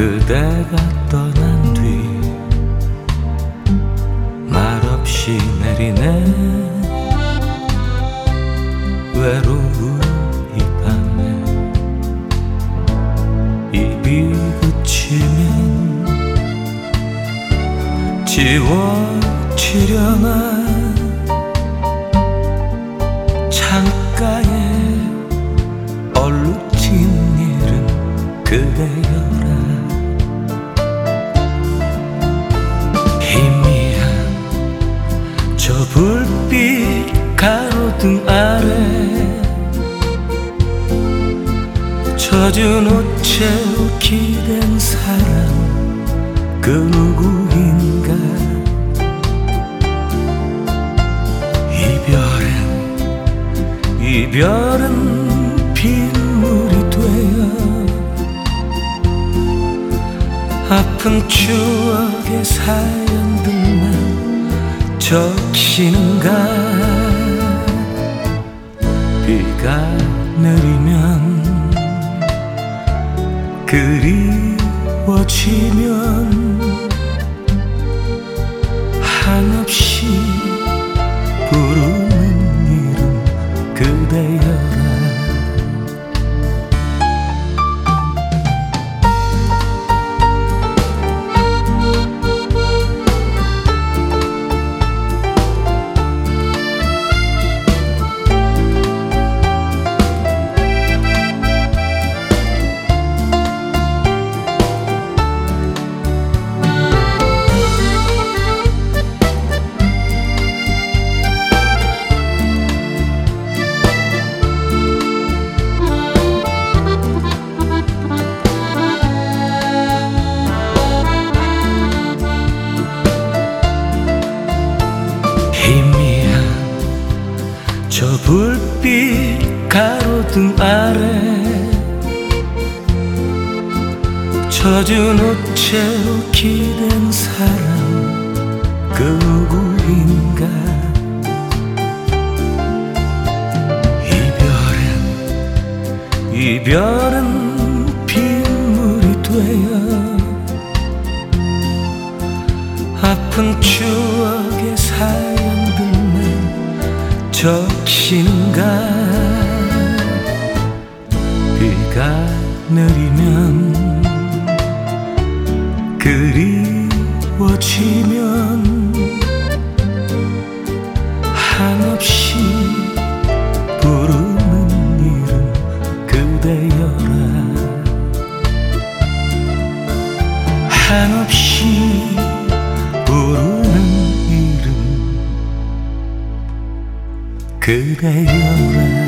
그대가 떠난 뒤 말없이 내리네. 외로운 이 밤에 입이 그치면 지워지려나? 창가에 얼룩진 이름 그대여 불빛 가로등 아래 젖은 옷에 기댄 사람 그 누구인가? 이별은 이별은 빗물이 되어 아픈 추억의 사연들만 적시는가? 비가 내리면 그리워지면 한없이 불빛 가로등 아래 젖은 옷에 기댄 사람 그 누구인가? 이별은 이별은 빗물이 되어 아픈 추억의 사연들만 적시는가? 비가 내리면 그리워지면 한없이 부르는 이름 그대여라. 한없이 부르는 그대여라